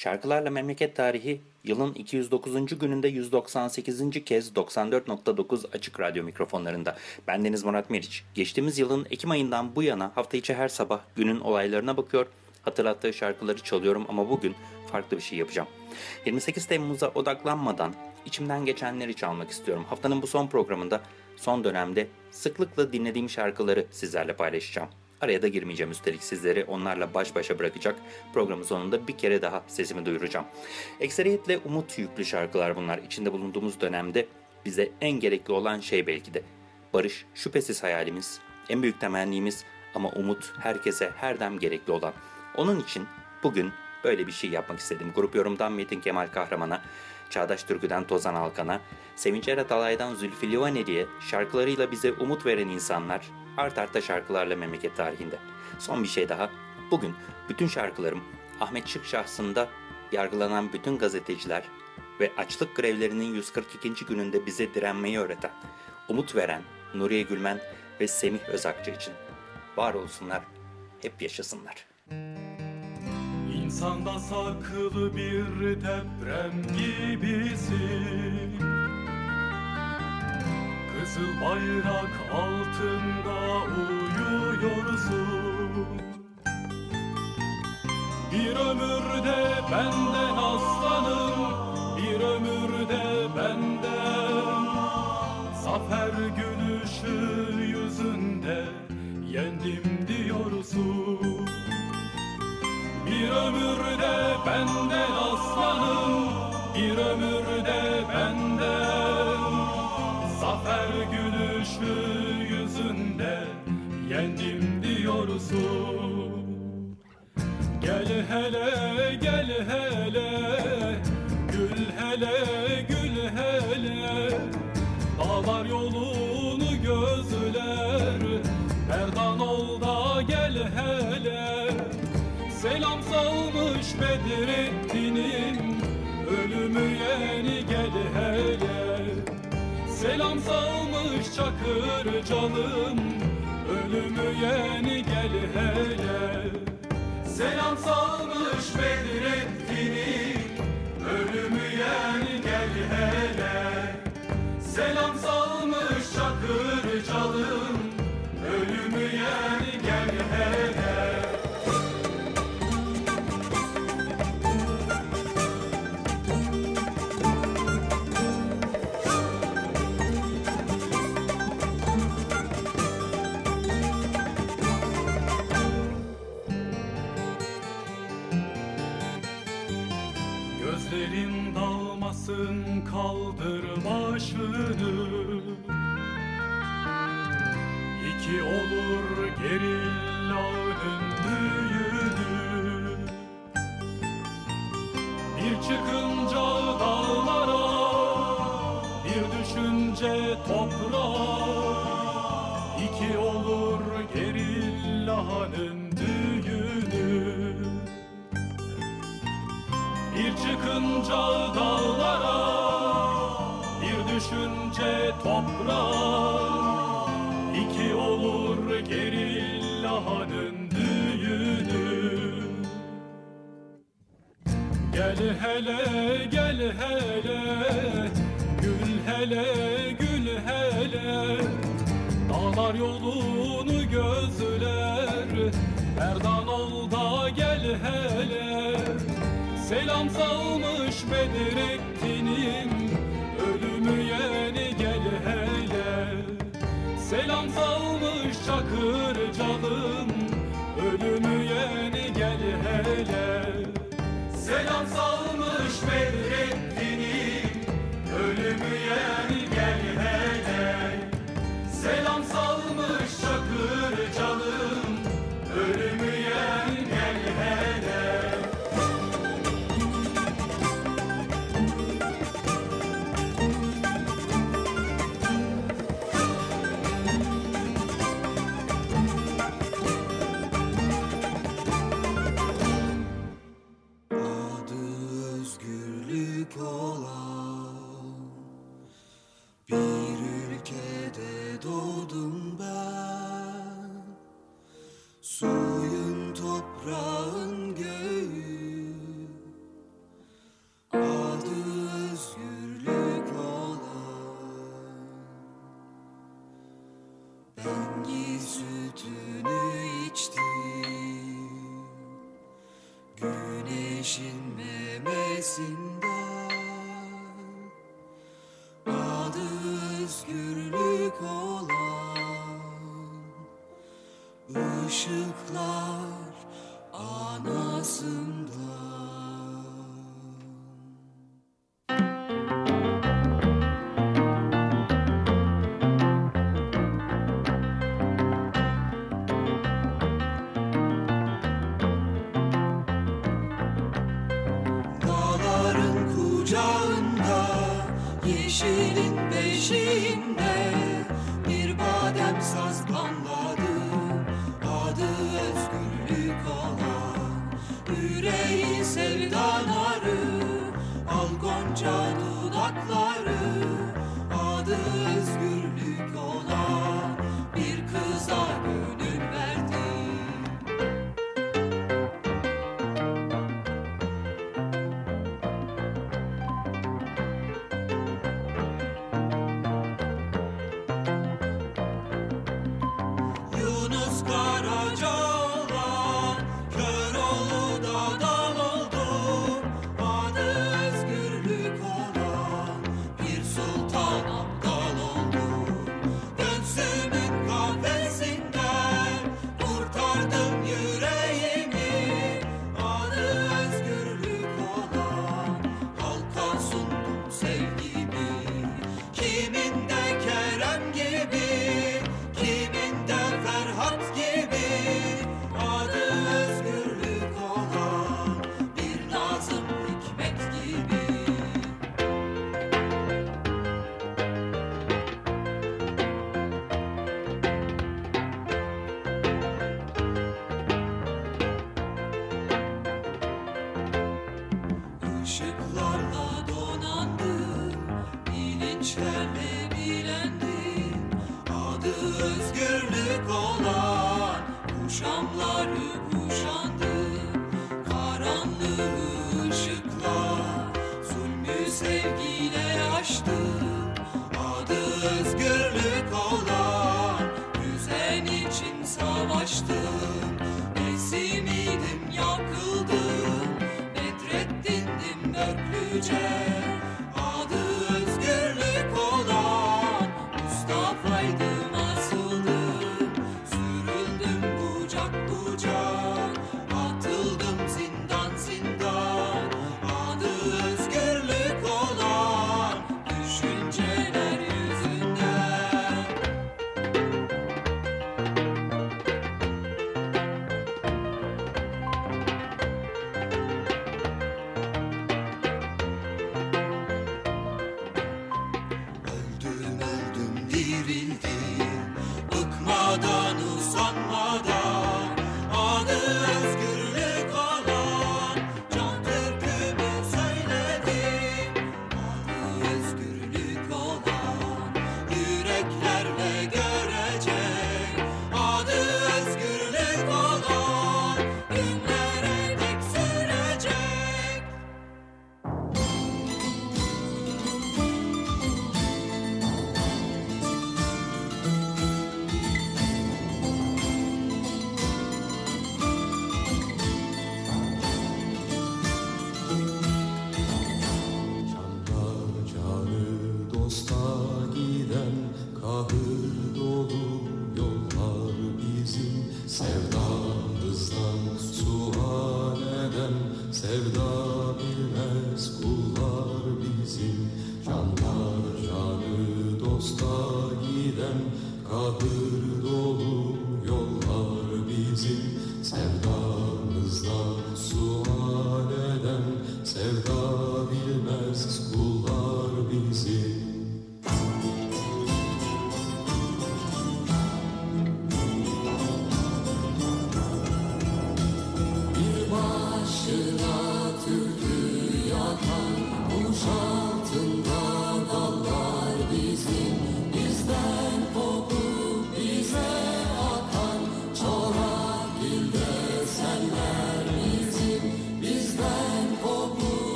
Şarkılarla Memleket Tarihi yılın 209. gününde 198. kez 94.9 Açık Radyo mikrofonlarında. Ben Deniz Murat Meriç. Geçtiğimiz yılın Ekim ayından bu yana hafta içi her sabah günün olaylarına bakıyor, hatırlattığı şarkıları çalıyorum ama bugün farklı bir şey yapacağım. 28 Temmuz'a odaklanmadan içimden geçenleri çalmak istiyorum. Haftanın bu son programında son dönemde sıklıkla dinlediğim şarkıları sizlerle paylaşacağım. Araya da girmeyeceğim üstelik sizleri onlarla baş başa bırakacak. Programın sonunda bir kere daha sesimi duyuracağım. Ekseriyetle umut yüklü şarkılar bunlar. İçinde bulunduğumuz dönemde bize en gerekli olan şey belki de. Barış şüphesiz hayalimiz, en büyük temennimiz ama umut herkese her dem gerekli olan. Onun için bugün böyle bir şey yapmak istedim. Grup yorumdan Metin Kemal Kahraman'a, Çağdaş Türkü'den Tozan Alkan'a, Sevinç Erat Alay'dan Zülfü Livaneli'ye şarkılarıyla bize umut veren insanlar art arta şarkılarla memleket tarihinde. Son bir şey daha. Bugün bütün şarkılarım Ahmet Şık şahsında yargılanan bütün gazeteciler ve açlık grevlerinin 142. gününde bize direnmeyi öğreten, umut veren Nuriye Gülmen ve Semih Özakçı için. Var olsunlar, hep yaşasınlar. İnsanda saklı bir deprem gibisin Kızıl bayrak altında uyuyorsun. Bir ömürde benden aslanım Bir ömürde benden. Zafer gülüşü yüzünde Yendim diyorsun. Bir ömürde benden aslanım gülüşü yüzünde yendim diyorsun. Gel hele gel hele çakır canım Ölümü yeni gel hele. Selam salmış Bedrettin'in Ölümü yeni gel hele. Selam salmış düşünce toprağa iki olur gerillahanın düğünü. Gel hele gel hele Gül hele gül hele. Dağlar yolunu gözler Merdan ol da gel hele. Selam salmış Bedrettin'in Selam salmış Çakır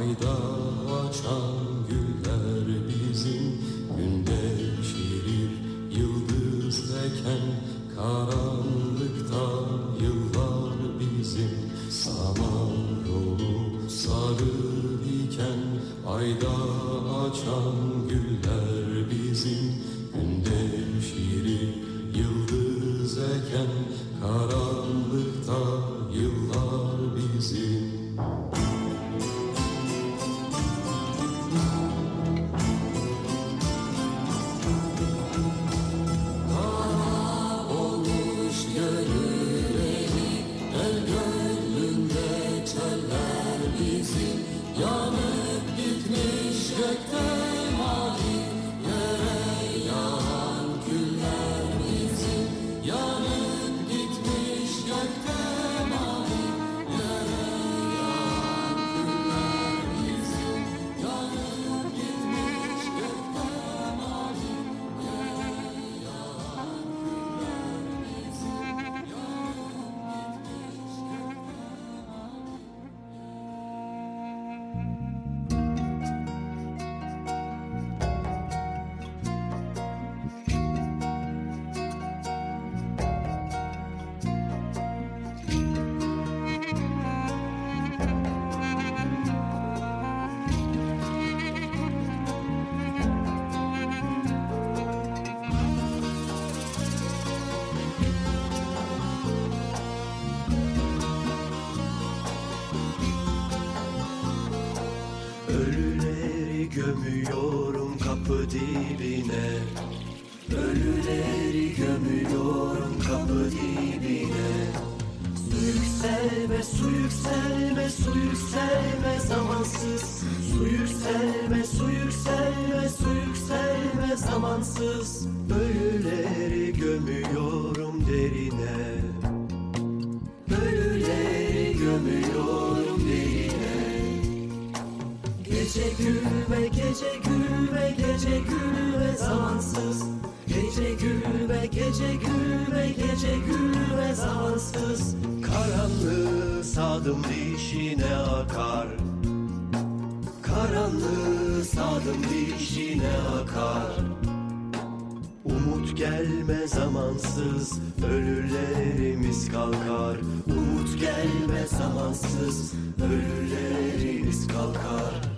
Ayda açan güller bizim Günde şirir yıldız eken Karanlıkta Ölüleri Melody. Sadım dişine akar. Karanlığı sadım dişine akar. Umut gelme zamansız Ölülerimiz kalkar. Umut gelme zamansız Ölülerimiz kalkar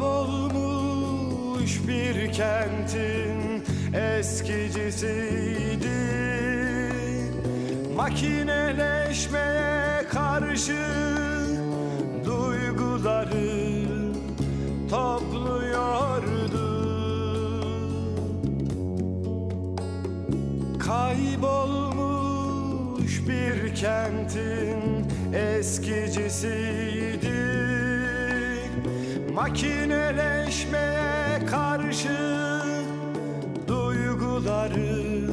Kaybolmuş bir kentin eskicisiydi Makineleşmeye karşı duyguları topluyordu. Kaybolmuş bir kentin eskicisiydi Makineleşmeye karşı duyguları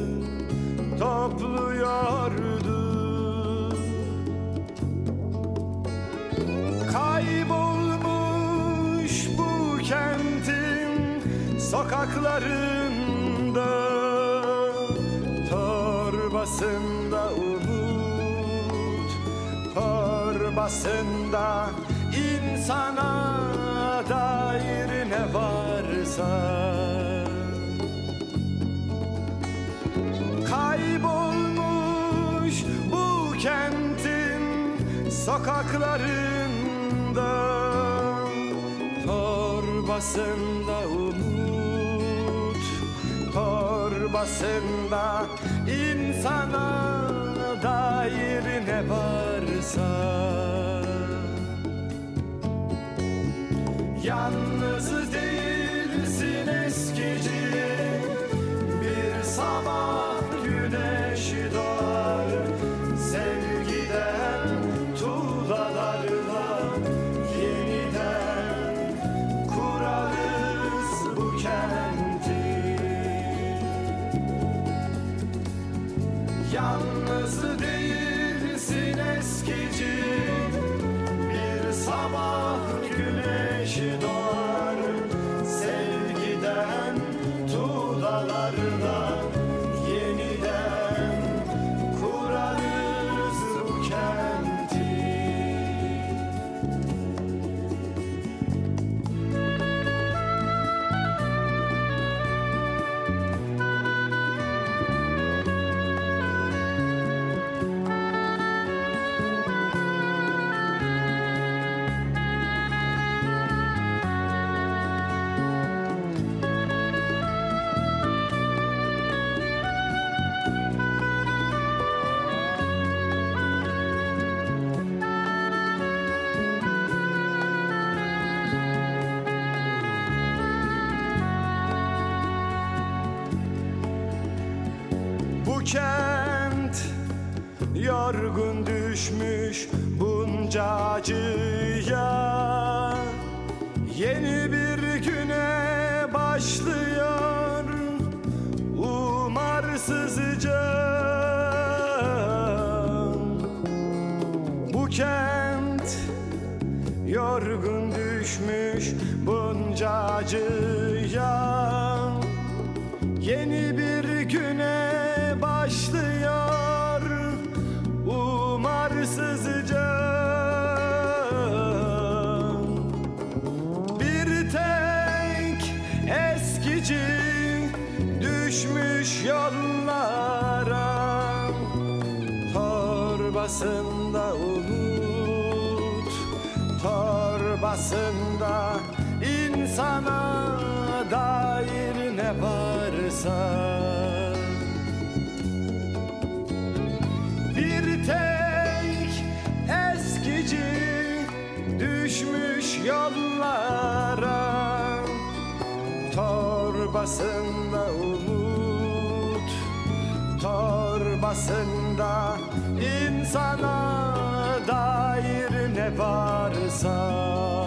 topluyordu. Kaybolmuş bu kentin sokaklarında Torbasında umut Torbasında insana dair ne varsa. Kaybolmuş bu kentin sokaklarında Torbasında umut Torbasında insana dair ne varsa kent. Yorgun düşmüş bunca acıya. Yeni bir güne başlıyor umarsızca. Bu kent yorgun düşmüş bunca acıya eskici düşmüş yollara Torbasında umut Torbasında insana dair ne varsa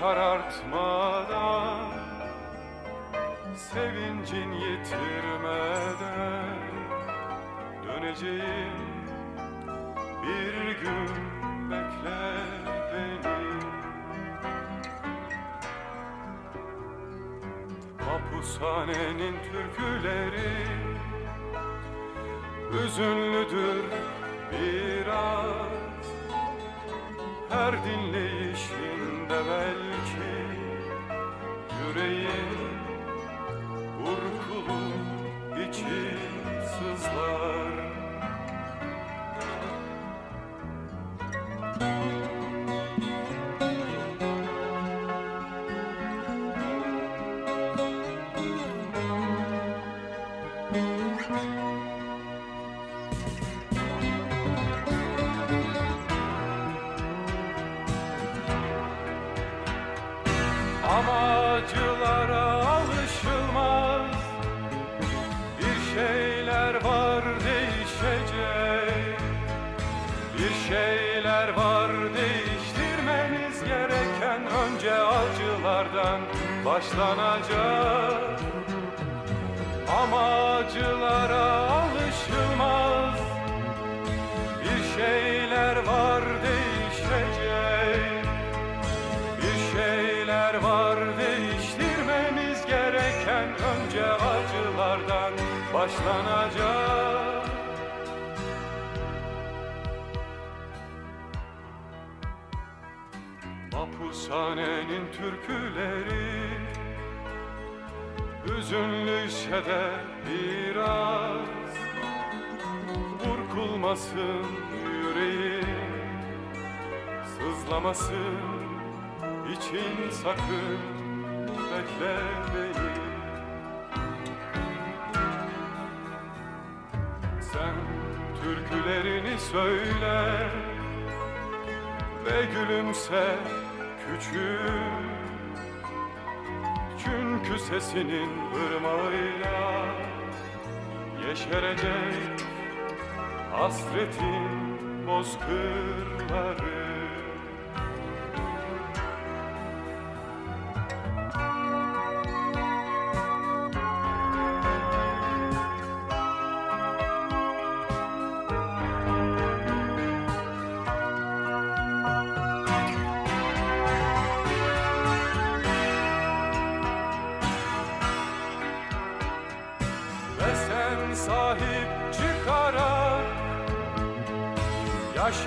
karartmadan Sevincin yitirmeden Döneceğim. Bir gün bekle beni. Hapushanenin türküleri Hüzünlüdür biraz. Her dinleyişinde belki Yüreğin burkulup içi sızlar başlanacak. Mapushanenin türküleri Hüzünlüyse de biraz Burkulmasın yüreğim Sızlamasın için sakın bekle beni türkülerini söyle ve gülümse küçük. Çünkü sesinin ırmağıyla yeşerecek hasretin bozkırları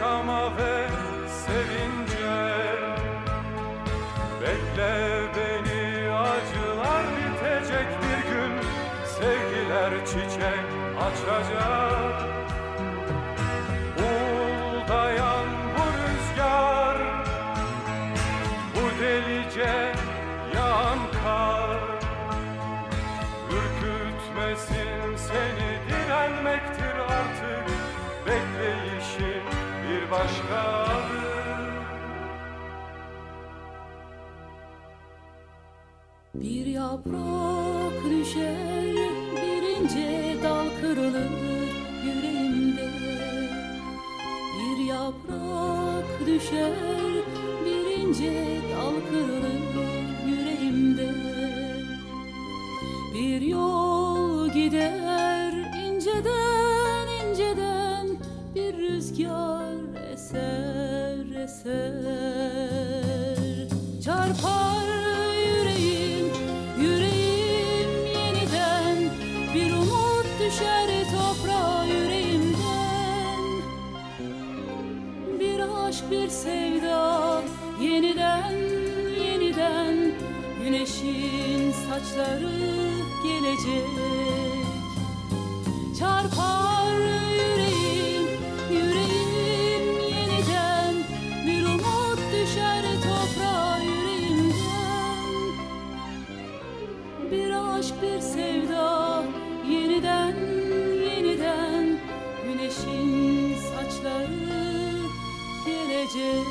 yaşama ve sevince bekle beni acılar bitecek bir gün. Sevgiler çiçek açacak. Uldayan bu rüzgar bu delice yağan kar. Ürkütmesin seni direnmektir başkadır Bir yaprak düşer, bir ince dal kırılır yüreğimde. Bir yaprak düşer, aşk bir sevda. Yeniden yeniden güneşin saçları gelecek. Çarpar gelecek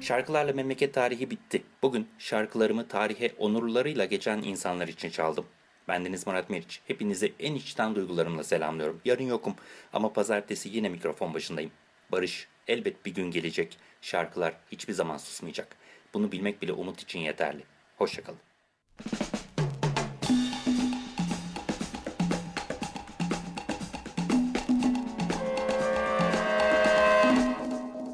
Şarkılarla memleket tarihi bitti. Bugün şarkılarımı tarihe onurlarıyla geçen insanlar için çaldım. Bendeniz Murat Meriç. Hepinizi en içten duygularımla selamlıyorum. Yarın yokum ama pazartesi yine mikrofon başındayım. Barış elbet bir gün gelecek. Şarkılar hiçbir zaman susmayacak. Bunu bilmek bile umut için yeterli. Hoşçakalın.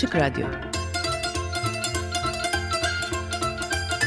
Açık Radyo